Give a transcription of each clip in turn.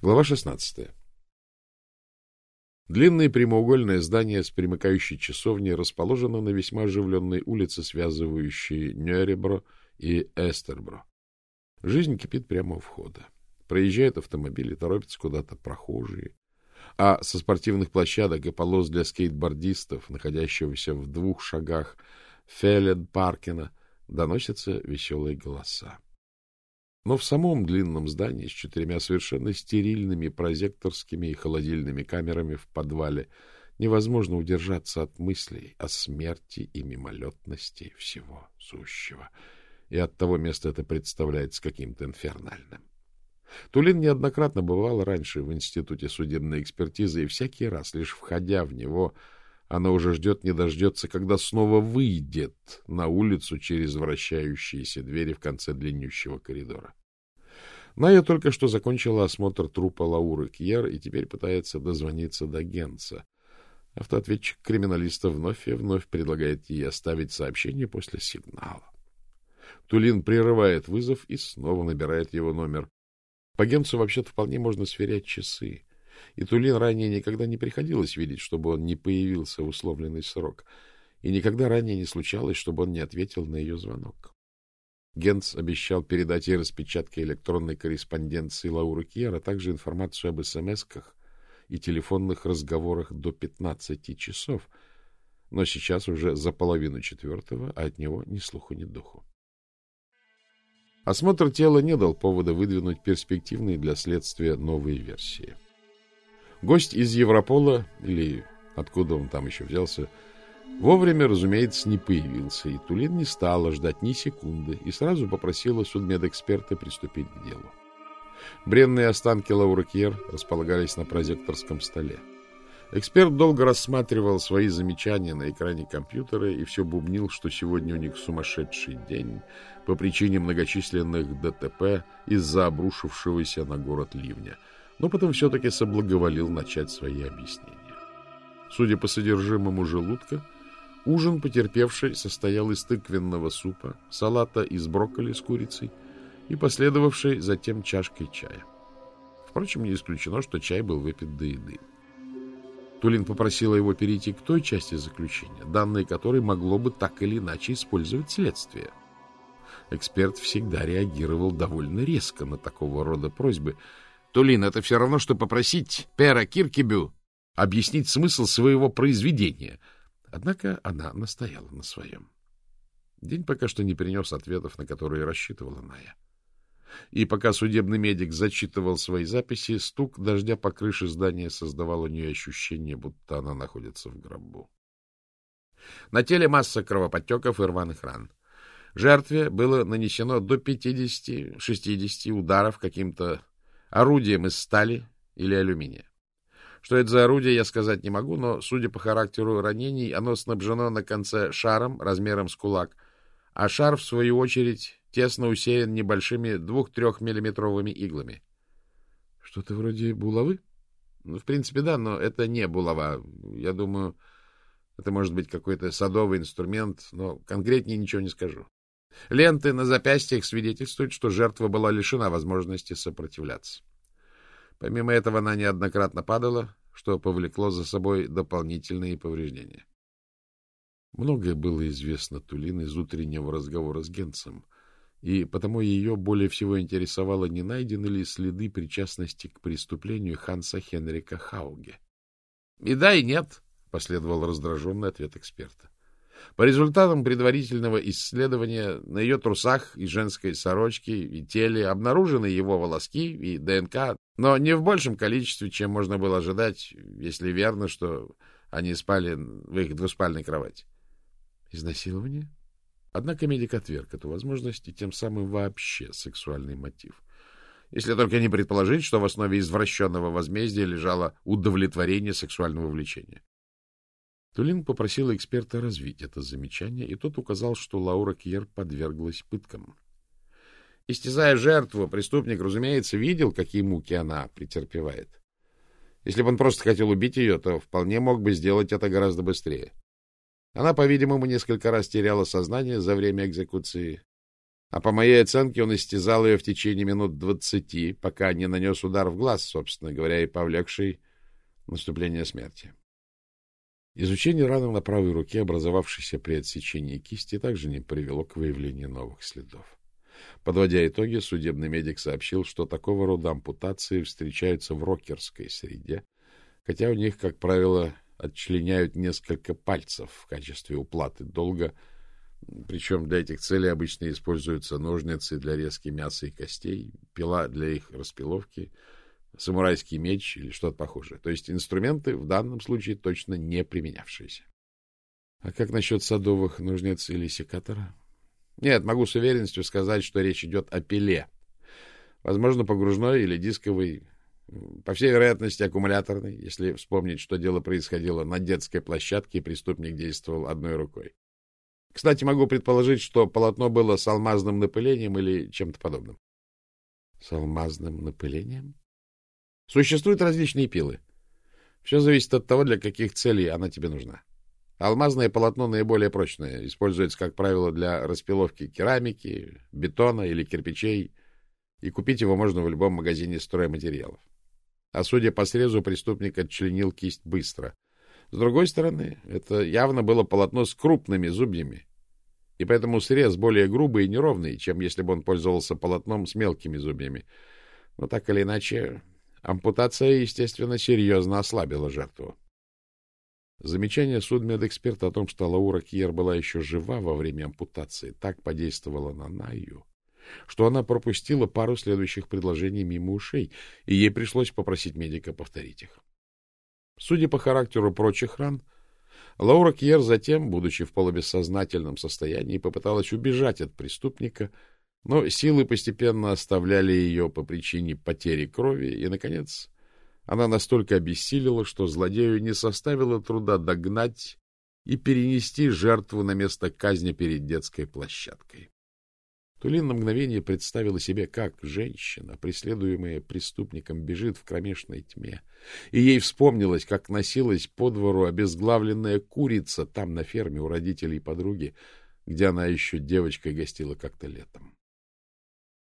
Глава 16. Длинное прямоугольное здание с примыкающей часовней расположено на весьма оживленной улице, связывающей Нюребро и Эстербро. Жизнь кипит прямо у входа. Проезжают автомобили, торопятся куда-то прохожие. А со спортивных площадок и полос для скейтбордистов, находящегося в двух шагах Фелед Паркина, доносятся веселые голоса. Но в самом длинном здании с четырьмя совершенно стерильными прозекторскими и холодильными камерами в подвале невозможно удержаться от мыслей о смерти и мимолетности всего сущего. И от того места это представляется каким-то инфернальным. Тулин неоднократно бывал раньше в Институте судебной экспертизы, и всякий раз, лишь входя в него, она уже ждет, не дождется, когда снова выйдет на улицу через вращающиеся двери в конце длиннющего коридора. Ная только что закончила осмотр трупа Лауры Кьер и теперь пытается дозвониться до Генца. Автоответчик криминалиста вновь и вновь предлагает ей оставить сообщение после сигнала. Тулин прерывает вызов и снова набирает его номер. По Генцу вообще-то вполне можно сверять часы. И Тулин ранее никогда не приходилось видеть, чтобы он не появился в условленный срок. И никогда ранее не случалось, чтобы он не ответил на ее звонок. Генц обещал передать ей распечатки электронной корреспонденции Лауры Кьер, а также информацию об СМС-ках и телефонных разговорах до 15 часов, но сейчас уже за половину четвертого, а от него ни слуху, ни духу. Осмотр тела не дал повода выдвинуть перспективные для следствия новые версии. Гость из Европола, или откуда он там еще взялся, Вовремя, разумеется, не появился, и Тулин не стала ждать ни секунды и сразу попросила судмедэксперта приступить к делу. Бренные останки Лауры Кьер располагались на прозекторском столе. Эксперт долго рассматривал свои замечания на экране компьютера и все бубнил, что сегодня у них сумасшедший день по причине многочисленных ДТП из-за обрушившегося на город ливня, но потом все-таки соблаговолил начать свои объяснения. Судя по содержимому желудка, Ужин потерпевший состоял из тыквенного супа, салата из брокколи с курицей и последовавшей затем чашкой чая. Впрочем, не исключено, что чай был выпит до еды. Тулин попросила его перейти к той части заключения, данные которой могло бы так или иначе использовать следствие. Эксперт всегда реагировал довольно резко на такого рода просьбы. «Тулин, это все равно, что попросить Пера Киркебю объяснить смысл своего произведения», Однако она настояла на своем. День пока что не принес ответов, на которые рассчитывала Ная. И пока судебный медик зачитывал свои записи, стук дождя по крыше здания создавал у нее ощущение, будто она находится в гробу. На теле масса кровоподтеков и рваных ран. Жертве было нанесено до 50-60 ударов каким-то орудием из стали или алюминия. Что это за орудие, я сказать не могу, но, судя по характеру ранений, оно снабжено на конце шаром размером с кулак, а шар, в свою очередь, тесно усеян небольшими двух-трехмиллиметровыми иглами. — Что-то вроде булавы? Ну, в принципе, да, но это не булава. Я думаю, это может быть какой-то садовый инструмент, но конкретнее ничего не скажу. Ленты на запястьях свидетельствуют, что жертва была лишена возможности сопротивляться. Помимо этого, она неоднократно падала, что повлекло за собой дополнительные повреждения. Многое было известно Тулин из утреннего разговора с Генцем, и потому ее более всего интересовало, не найдены ли следы причастности к преступлению Ханса Хенрика Хауге. — И да, и нет, — последовал раздраженный ответ эксперта. По результатам предварительного исследования на ее трусах и женской сорочке и теле обнаружены его волоски и ДНК но не в большем количестве, чем можно было ожидать, если верно, что они спали в их двуспальной кровати. Изнасилование? Однако медик отверг эту возможность и тем самым вообще сексуальный мотив. Если только не предположить, что в основе извращенного возмездия лежало удовлетворение сексуального влечения. Тулин попросила эксперта развить это замечание, и тот указал, что Лаура Кьер подверглась пыткам. Истязая жертву, преступник, разумеется, видел, какие муки она претерпевает. Если бы он просто хотел убить ее, то вполне мог бы сделать это гораздо быстрее. Она, по-видимому, несколько раз теряла сознание за время экзекуции. А по моей оценке он истязал ее в течение минут двадцати, пока не нанес удар в глаз, собственно говоря, и повлекший наступление смерти. Изучение раны на правой руке, образовавшейся при отсечении кисти, также не привело к выявлению новых следов. Подводя итоги, судебный медик сообщил, что такого рода ампутации встречаются в рокерской среде, хотя у них, как правило, отчленяют несколько пальцев в качестве уплаты долга, причем для этих целей обычно используются ножницы для резки мяса и костей, пила для их распиловки, самурайский меч или что-то похожее. То есть инструменты в данном случае точно не применявшиеся. А как насчет садовых ножниц или секатора? Нет, могу с уверенностью сказать, что речь идет о пиле. Возможно, погружной или дисковый, по всей вероятности, аккумуляторный, если вспомнить, что дело происходило на детской площадке, и преступник действовал одной рукой. Кстати, могу предположить, что полотно было с алмазным напылением или чем-то подобным. С алмазным напылением? Существуют различные пилы. Все зависит от того, для каких целей она тебе нужна. Алмазное полотно наиболее прочное, используется, как правило, для распиловки керамики, бетона или кирпичей, и купить его можно в любом магазине стройматериалов. А судя по срезу, преступник отчленил кисть быстро. С другой стороны, это явно было полотно с крупными зубьями, и поэтому срез более грубый и неровный, чем если бы он пользовался полотном с мелкими зубьями. Но так или иначе, ампутация, естественно, серьезно ослабила жертву. Замечание судмедэксперта о том, что Лаура Кьер была еще жива во время ампутации, так подействовало на Найю, что она пропустила пару следующих предложений мимо ушей, и ей пришлось попросить медика повторить их. Судя по характеру прочих ран, Лаура Кьер затем, будучи в полубессознательном состоянии, попыталась убежать от преступника, но силы постепенно оставляли ее по причине потери крови, и, наконец, она настолько обессилила, что злодею не составило труда догнать и перенести жертву на место казни перед детской площадкой. Тулин на мгновение представила себе, как женщина, преследуемая преступником, бежит в кромешной тьме, и ей вспомнилось, как носилась по двору обезглавленная курица там, на ферме у родителей подруги, где она еще девочкой гостила как-то летом.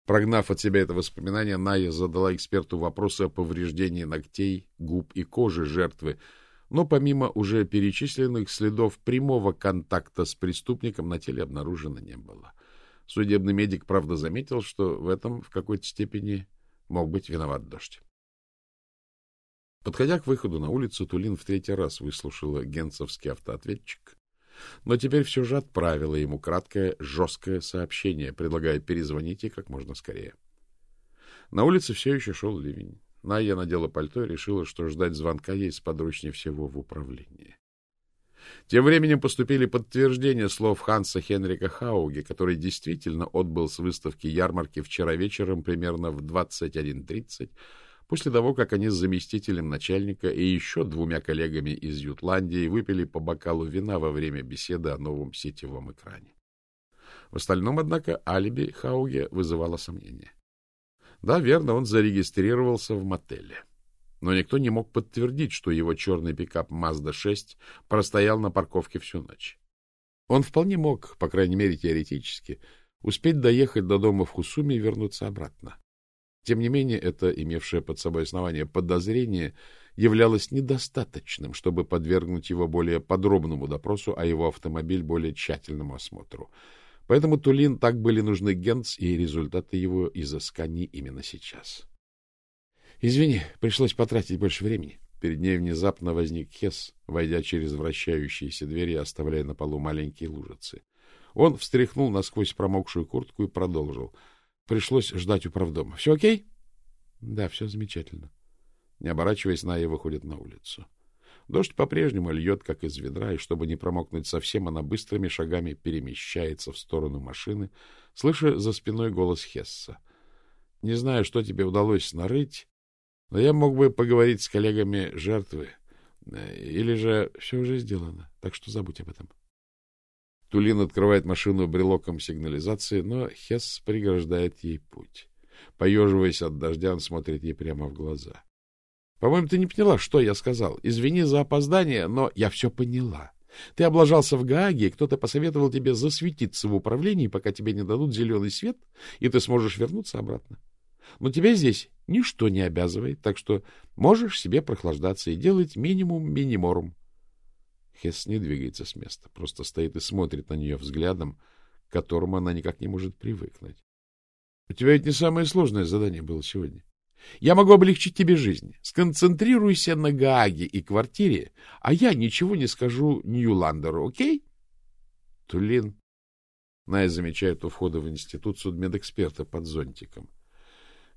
Прогнав от себя это воспоминание, Ная задала эксперту вопросы о повреждении ногтей, губ и кожи жертвы, но помимо уже перечисленных следов прямого контакта с преступником на теле обнаружено не было. Судебный медик, правда, заметил, что в этом в какой-то степени мог быть виноват дождь. Подходя к выходу на улицу, Тулин в третий раз выслушала генцевский автоответчик но теперь все же отправила ему краткое, жесткое сообщение, предлагая перезвонить ей как можно скорее. На улице все еще шел ливень. Найя надела пальто и решила, что ждать звонка ей сподручнее всего в управлении. Тем временем поступили подтверждения слов Ханса Хенрика Хауги, который действительно отбыл с выставки ярмарки вчера вечером примерно в 21.30, После того, как они с заместителем начальника и еще двумя коллегами из Ютландии выпили по бокалу вина во время беседы о новом сетевом экране. В остальном, однако, алиби Хауге вызывало сомнения. Да, верно, он зарегистрировался в мотеле. Но никто не мог подтвердить, что его черный пикап Mazda-6 простоял на парковке всю ночь. Он вполне мог, по крайней мере теоретически, успеть доехать до дома в Хусуме и вернуться обратно. Тем не менее, это имевшее под собой основание подозрение являлось недостаточным, чтобы подвергнуть его более подробному допросу, а его автомобиль более тщательному осмотру. Поэтому Тулин так были нужны Генц и результаты его изысканий именно сейчас. — Извини, пришлось потратить больше времени. Перед ней внезапно возник Хес, войдя через вращающиеся двери, оставляя на полу маленькие лужицы. Он встряхнул насквозь промокшую куртку и продолжил — Пришлось ждать управдома. Все окей? Да, все замечательно. Не оборачиваясь, Ная выходит на улицу. Дождь по-прежнему льет, как из ведра, и чтобы не промокнуть совсем, она быстрыми шагами перемещается в сторону машины, слыша за спиной голос Хесса. Не знаю, что тебе удалось нарыть, но я мог бы поговорить с коллегами жертвы. Или же все уже сделано, так что забудь об этом. Тулин открывает машину брелоком сигнализации, но Хесс преграждает ей путь. Поеживаясь от дождя, он смотрит ей прямо в глаза. — По-моему, ты не поняла, что я сказал. Извини за опоздание, но я все поняла. Ты облажался в Гааге, кто-то посоветовал тебе засветиться в управлении, пока тебе не дадут зеленый свет, и ты сможешь вернуться обратно. Но тебя здесь ничто не обязывает, так что можешь себе прохлаждаться и делать минимум миниморум. Хесс не двигается с места, просто стоит и смотрит на нее взглядом, к которому она никак не может привыкнуть. — У тебя ведь не самое сложное задание было сегодня. Я могу облегчить тебе жизнь. Сконцентрируйся на Гааге и квартире, а я ничего не скажу Ньюландеру, окей? Тулин. Найя замечает у входа в институт судмедэксперта под зонтиком.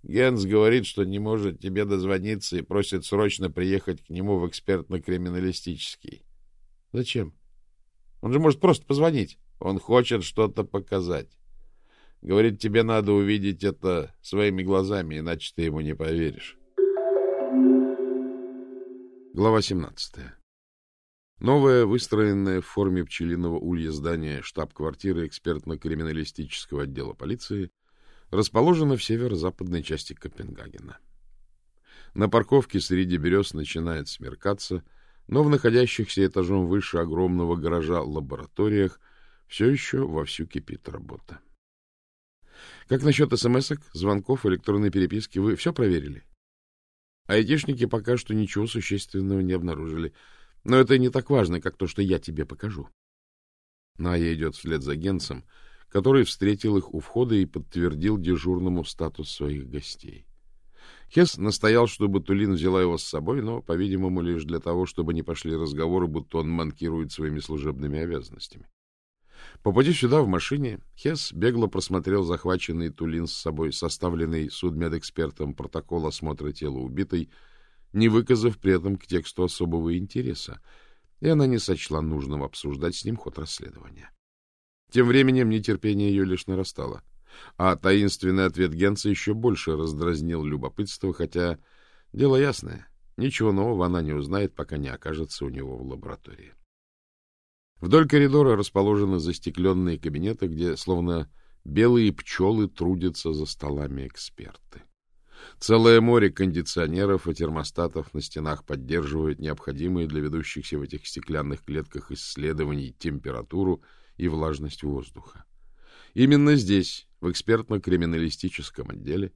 Генс говорит, что не может тебе дозвониться и просит срочно приехать к нему в экспертно-криминалистический. Зачем? Он же может просто позвонить. Он хочет что-то показать. Говорит, тебе надо увидеть это своими глазами, иначе ты ему не поверишь. Глава 17. Новое, выстроенное в форме пчелиного улья здание штаб-квартиры экспертно-криминалистического отдела полиции расположено в северо-западной части Копенгагена. На парковке среди берез начинает смеркаться, но в находящихся этажом выше огромного гаража лабораториях все еще вовсю кипит работа. Как насчет смс звонков, электронной переписки? Вы все проверили? Айтишники пока что ничего существенного не обнаружили. Но это не так важно, как то, что я тебе покажу. Ная идет вслед за Генсом, который встретил их у входа и подтвердил дежурному статус своих гостей. Хесс настоял, чтобы Тулин взяла его с собой, но, по-видимому, лишь для того, чтобы не пошли разговоры, будто он манкирует своими служебными обязанностями. По пути сюда в машине Хесс бегло просмотрел захваченный Тулин с собой, составленный судмедэкспертом протокол осмотра тела убитой, не выказав при этом к тексту особого интереса, и она не сочла нужным обсуждать с ним ход расследования. Тем временем нетерпение ее лишь нарастало, а таинственный ответ Генца еще больше раздразнил любопытство, хотя дело ясное, ничего нового она не узнает, пока не окажется у него в лаборатории. Вдоль коридора расположены застекленные кабинеты, где, словно белые пчелы, трудятся за столами эксперты. Целое море кондиционеров и термостатов на стенах поддерживает необходимые для ведущихся в этих стеклянных клетках исследований температуру и влажность воздуха. Именно здесь, в экспертно-криминалистическом отделе,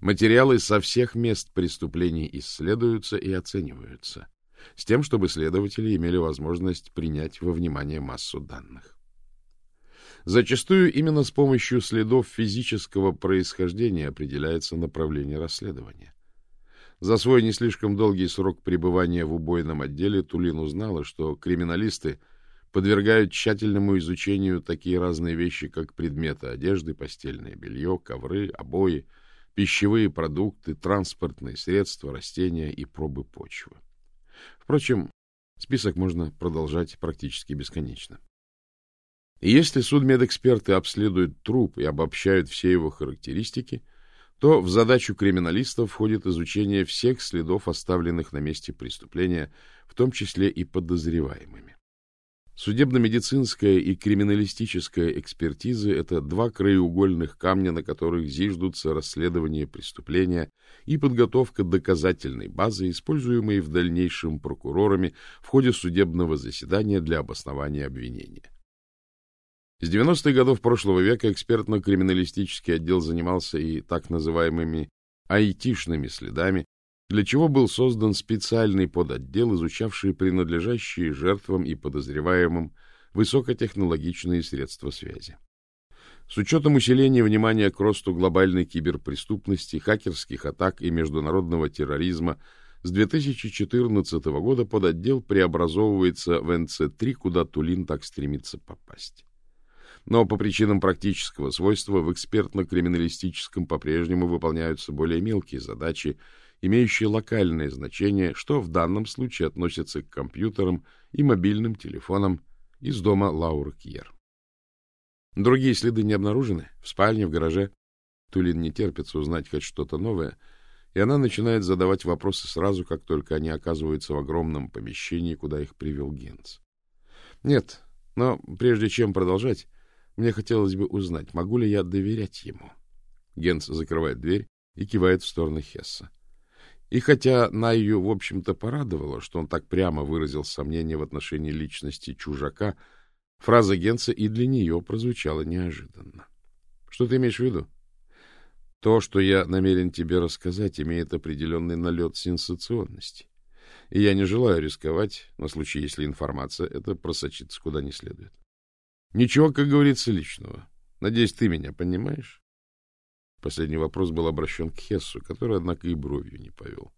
материалы со всех мест преступлений исследуются и оцениваются с тем, чтобы следователи имели возможность принять во внимание массу данных. Зачастую именно с помощью следов физического происхождения определяется направление расследования. За свой не слишком долгий срок пребывания в убойном отделе Тулин узнала, что криминалисты подвергают тщательному изучению такие разные вещи, как предметы одежды, постельное белье, ковры, обои, пищевые продукты, транспортные средства, растения и пробы почвы. Впрочем, список можно продолжать практически бесконечно. И если судмедэксперты обследуют труп и обобщают все его характеристики, то в задачу криминалистов входит изучение всех следов, оставленных на месте преступления, в том числе и подозреваемыми. Судебно-медицинская и криминалистическая экспертизы – это два краеугольных камня, на которых зиждутся расследование преступления и подготовка доказательной базы, используемой в дальнейшем прокурорами в ходе судебного заседания для обоснования обвинения. С 90-х годов прошлого века экспертно-криминалистический отдел занимался и так называемыми айтишными следами, для чего был создан специальный подотдел, изучавший принадлежащие жертвам и подозреваемым высокотехнологичные средства связи. С учетом усиления внимания к росту глобальной киберпреступности, хакерских атак и международного терроризма, с 2014 года подотдел преобразовывается в НЦ-3, куда Тулин так стремится попасть. Но по причинам практического свойства в экспертно-криминалистическом по-прежнему выполняются более мелкие задачи, имеющие локальное значение, что в данном случае относится к компьютерам и мобильным телефонам из дома Лауры Кьер. Другие следы не обнаружены. В спальне, в гараже. Тулин не терпится узнать хоть что-то новое, и она начинает задавать вопросы сразу, как только они оказываются в огромном помещении, куда их привел Генц. Нет, но прежде чем продолжать, мне хотелось бы узнать, могу ли я доверять ему. Генц закрывает дверь и кивает в сторону Хесса. И хотя Найю, в общем-то, порадовало, что он так прямо выразил сомнение в отношении личности чужака, фраза Генца и для нее прозвучала неожиданно. Что ты имеешь в виду? То, что я намерен тебе рассказать, имеет определенный налет сенсационности. И я не желаю рисковать на случай, если информация это просочится куда не следует. Ничего, как говорится, личного. Надеюсь, ты меня понимаешь? Последний вопрос был обращен к Хессу, который, однако, и бровью не повел.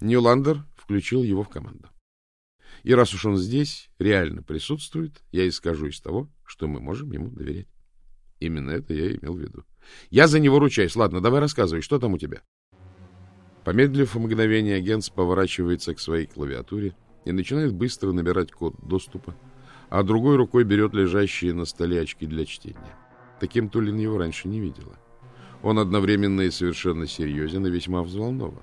Ньюландер включил его в команду. И раз уж он здесь, реально присутствует, я и скажу из того, что мы можем ему доверять. Именно это я имел в виду. Я за него ручаюсь. Ладно, давай рассказывай, что там у тебя? Помедлив мгновение, агент поворачивается к своей клавиатуре и начинает быстро набирать код доступа, а другой рукой берет лежащие на столе очки для чтения. Таким Тулин его раньше не видела. Он одновременно и совершенно серьезен и весьма взволнован.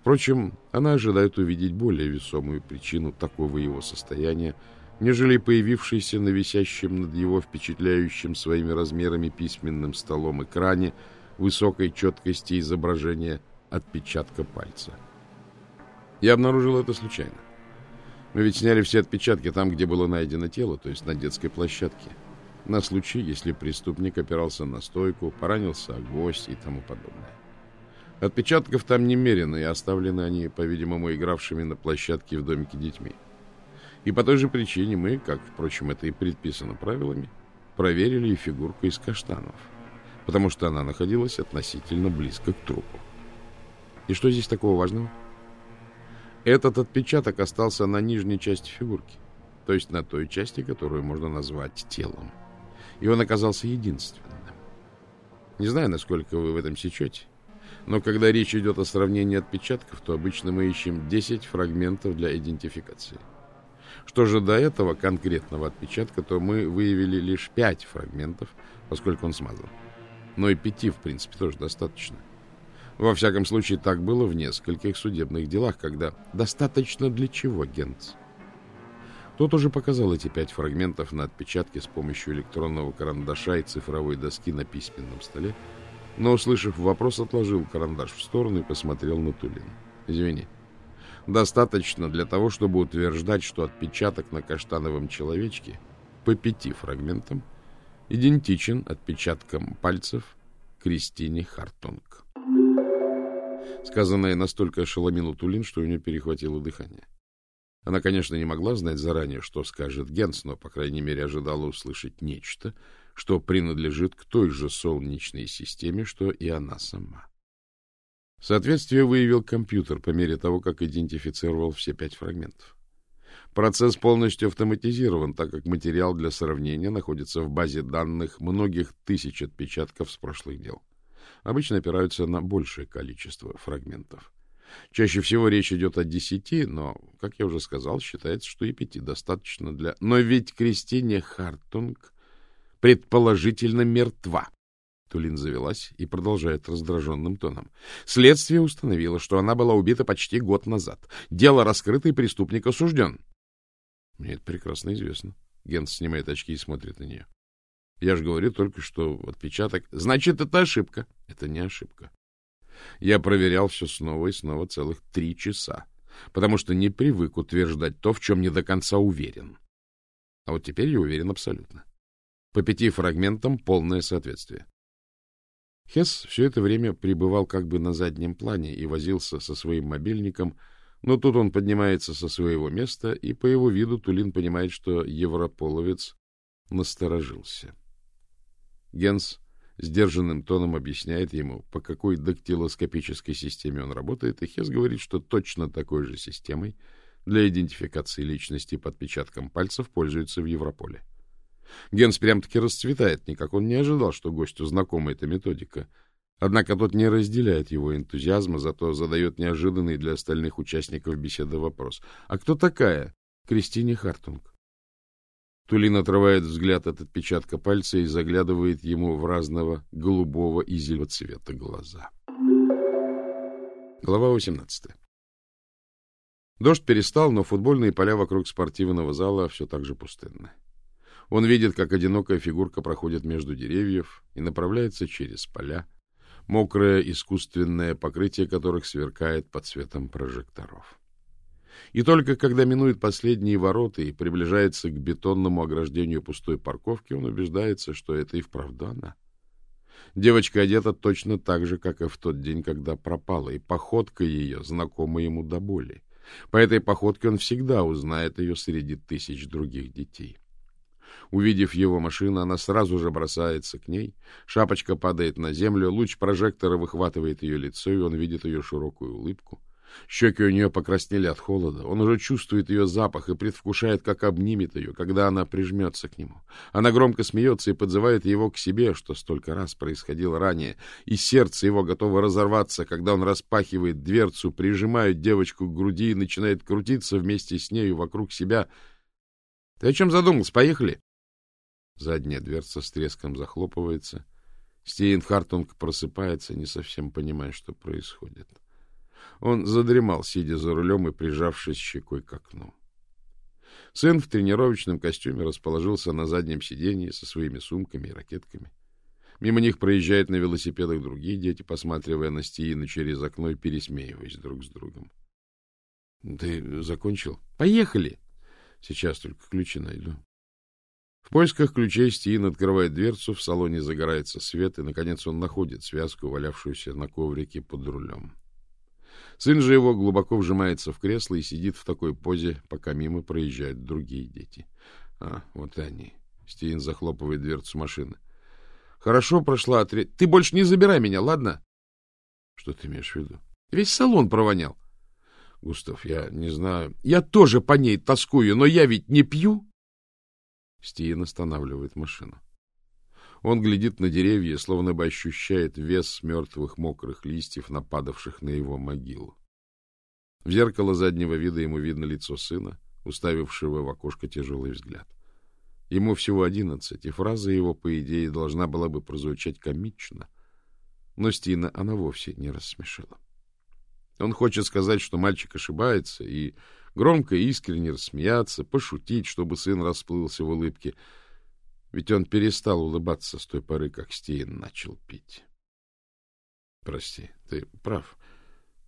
Впрочем, она ожидает увидеть более весомую причину такого его состояния, нежели появившийся на висящем над его впечатляющим своими размерами письменным столом экране высокой четкости изображения отпечатка пальца. Я обнаружил это случайно. Мы ведь сняли все отпечатки там, где было найдено тело, то есть на детской площадке, на случай, если преступник опирался на стойку, поранился о гвоздь и тому подобное. Отпечатков там немерено, и оставлены они, по-видимому, игравшими на площадке в домике детьми. И по той же причине мы, как, впрочем, это и предписано правилами, проверили и фигурку из каштанов, потому что она находилась относительно близко к трупу. И что здесь такого важного? Этот отпечаток остался на нижней части фигурки, то есть на той части, которую можно назвать телом. И он оказался единственным. Не знаю, насколько вы в этом сечете, но когда речь идет о сравнении отпечатков, то обычно мы ищем 10 фрагментов для идентификации. Что же до этого конкретного отпечатка, то мы выявили лишь пять фрагментов, поскольку он смазан. Но и пяти, в принципе, тоже достаточно. Во всяком случае, так было в нескольких судебных делах, когда достаточно для чего Генц. Тот уже показал эти пять фрагментов на отпечатке с помощью электронного карандаша и цифровой доски на письменном столе, но, услышав вопрос, отложил карандаш в сторону и посмотрел на Тулин. «Извини, достаточно для того, чтобы утверждать, что отпечаток на каштановом человечке по пяти фрагментам идентичен отпечаткам пальцев Кристине Хартунг. Сказанное настолько ошеломило Тулин, что у нее перехватило дыхание. Она, конечно, не могла знать заранее, что скажет Генс, но, по крайней мере, ожидала услышать нечто, что принадлежит к той же Солнечной системе, что и она сама. Соответствие выявил компьютер по мере того, как идентифицировал все пять фрагментов. Процесс полностью автоматизирован, так как материал для сравнения находится в базе данных многих тысяч отпечатков с прошлых дел. Обычно опираются на большее количество фрагментов. Чаще всего речь идет о десяти, но, как я уже сказал, считается, что и пяти достаточно для... Но ведь Кристине Хартунг предположительно мертва. Тулин завелась и продолжает раздраженным тоном. Следствие установило, что она была убита почти год назад. Дело раскрыто, и преступник осужден. Мне это прекрасно известно. Генс снимает очки и смотрит на нее. Я же говорю только, что отпечаток... Значит, это ошибка. Это не ошибка. Я проверял все снова и снова целых три часа, потому что не привык утверждать то, в чем не до конца уверен. А вот теперь я уверен абсолютно. По пяти фрагментам полное соответствие. Хесс все это время пребывал как бы на заднем плане и возился со своим мобильником, но тут он поднимается со своего места, и по его виду Тулин понимает, что европоловец насторожился. Генс сдержанным тоном объясняет ему, по какой дактилоскопической системе он работает, и Хесс говорит, что точно такой же системой для идентификации личности по отпечаткам пальцев пользуются в Европоле. Генс прям-таки расцветает, никак он не ожидал, что гостю знакома эта методика. Однако тот не разделяет его энтузиазма, зато задает неожиданный для остальных участников беседы вопрос. «А кто такая Кристине Хартунг?» Тулин отрывает взгляд от отпечатка пальца и заглядывает ему в разного голубого и зеленого цвета глаза. Глава 18 Дождь перестал, но футбольные поля вокруг спортивного зала все так же пустынны. Он видит, как одинокая фигурка проходит между деревьев и направляется через поля, мокрое искусственное покрытие которых сверкает под светом прожекторов. И только когда минует последние ворота и приближается к бетонному ограждению пустой парковки, он убеждается, что это и вправду она. Девочка одета точно так же, как и в тот день, когда пропала, и походка ее знакома ему до боли. По этой походке он всегда узнает ее среди тысяч других детей. Увидев его машину, она сразу же бросается к ней. Шапочка падает на землю, луч прожектора выхватывает ее лицо, и он видит ее широкую улыбку. Щеки у нее покраснели от холода. Он уже чувствует ее запах и предвкушает, как обнимет ее, когда она прижмется к нему. Она громко смеется и подзывает его к себе, что столько раз происходило ранее, и сердце его готово разорваться, когда он распахивает дверцу, прижимает девочку к груди и начинает крутиться вместе с нею вокруг себя. — Ты о чем задумался? Поехали! Задняя дверца с треском захлопывается. Стейн Хартунг просыпается, не совсем понимая, что происходит. — он задремал, сидя за рулем и прижавшись щекой к окну. Сын в тренировочном костюме расположился на заднем сиденье со своими сумками и ракетками. Мимо них проезжают на велосипедах другие дети, посматривая на Стиина через окно и пересмеиваясь друг с другом. — Ты закончил? — Поехали! Сейчас только ключи найду. В поисках ключей Стиин открывает дверцу, в салоне загорается свет, и, наконец, он находит связку, валявшуюся на коврике под рулем. Сын же его глубоко вжимается в кресло и сидит в такой позе, пока мимо проезжают другие дети. А, вот и они. Стивен захлопывает дверцу машины. Хорошо прошла отряд. Ты больше не забирай меня, ладно? Что ты имеешь в виду? Весь салон провонял. Густав, я не знаю. Я тоже по ней тоскую, но я ведь не пью. Стиен останавливает машину. Он глядит на деревья, словно бы ощущает вес мертвых мокрых листьев, нападавших на его могилу. В зеркало заднего вида ему видно лицо сына, уставившего в окошко тяжелый взгляд. Ему всего одиннадцать, и фраза его, по идее, должна была бы прозвучать комично. Но Стина она вовсе не рассмешила. Он хочет сказать, что мальчик ошибается, и громко и искренне рассмеяться, пошутить, чтобы сын расплылся в улыбке — ведь он перестал улыбаться с той поры, как Стиен начал пить. Прости, ты прав.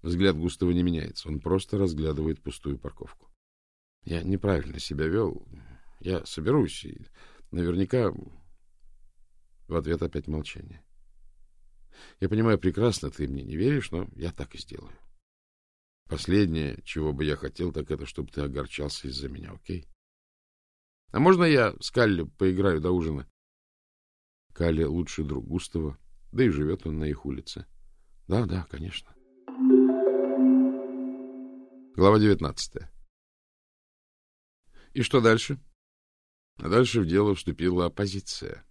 Взгляд Густава не меняется. Он просто разглядывает пустую парковку. Я неправильно себя вел. Я соберусь, и наверняка... В ответ опять молчание. Я понимаю прекрасно, ты мне не веришь, но я так и сделаю. Последнее, чего бы я хотел, так это, чтобы ты огорчался из-за меня, окей? А можно я с Калли поиграю до ужина? Калли лучший друг Густава, да и живет он на их улице. Да, да, конечно. Глава девятнадцатая. И что дальше? А дальше в дело вступила оппозиция.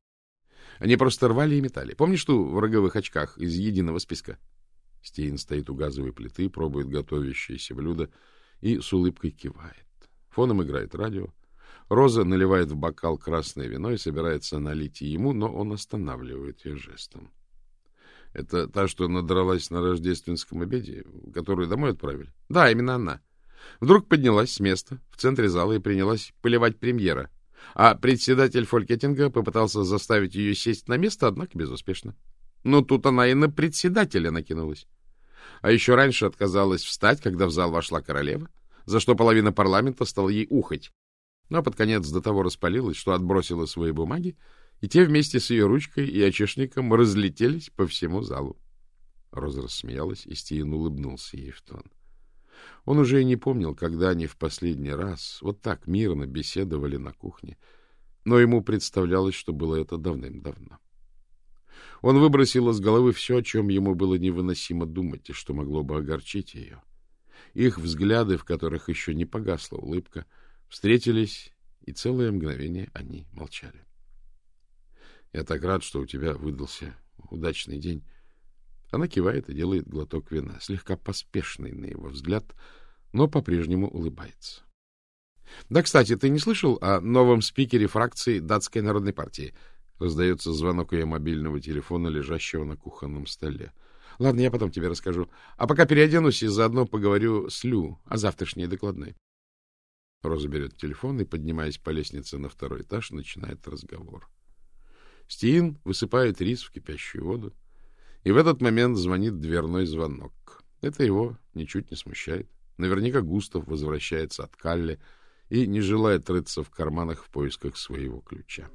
Они просто рвали и метали. Помнишь ту в роговых очках из единого списка? Стейн стоит у газовой плиты, пробует готовящееся блюдо и с улыбкой кивает. Фоном играет радио. Роза наливает в бокал красное вино и собирается налить ему, но он останавливает ее жестом. — Это та, что надралась на рождественском обеде, которую домой отправили? — Да, именно она. Вдруг поднялась с места в центре зала и принялась поливать премьера. А председатель Фолькетинга попытался заставить ее сесть на место, однако безуспешно. Но тут она и на председателя накинулась. А еще раньше отказалась встать, когда в зал вошла королева, за что половина парламента стала ей ухать но под конец до того распалилась, что отбросила свои бумаги, и те вместе с ее ручкой и очешником разлетелись по всему залу. Роза рассмеялась, и Стиен улыбнулся ей в тон. Он уже и не помнил, когда они в последний раз вот так мирно беседовали на кухне, но ему представлялось, что было это давным-давно. Он выбросил из головы все, о чем ему было невыносимо думать, и что могло бы огорчить ее. Их взгляды, в которых еще не погасла улыбка — Встретились, и целое мгновение они молчали. Я так рад, что у тебя выдался удачный день. Она кивает и делает глоток вина, слегка поспешный на его взгляд, но по-прежнему улыбается. Да, кстати, ты не слышал о новом спикере фракции датской народной партии? Раздается звонок ее мобильного телефона, лежащего на кухонном столе. Ладно, я потом тебе расскажу. А пока переоденусь и заодно поговорю с Лю о завтрашней докладной. Роза берет телефон и, поднимаясь по лестнице на второй этаж, начинает разговор. Стиин высыпает рис в кипящую воду И в этот момент звонит дверной звонок. Это его ничуть не смущает. Наверняка Густав возвращается от Калли и не желает рыться в карманах в поисках своего ключа.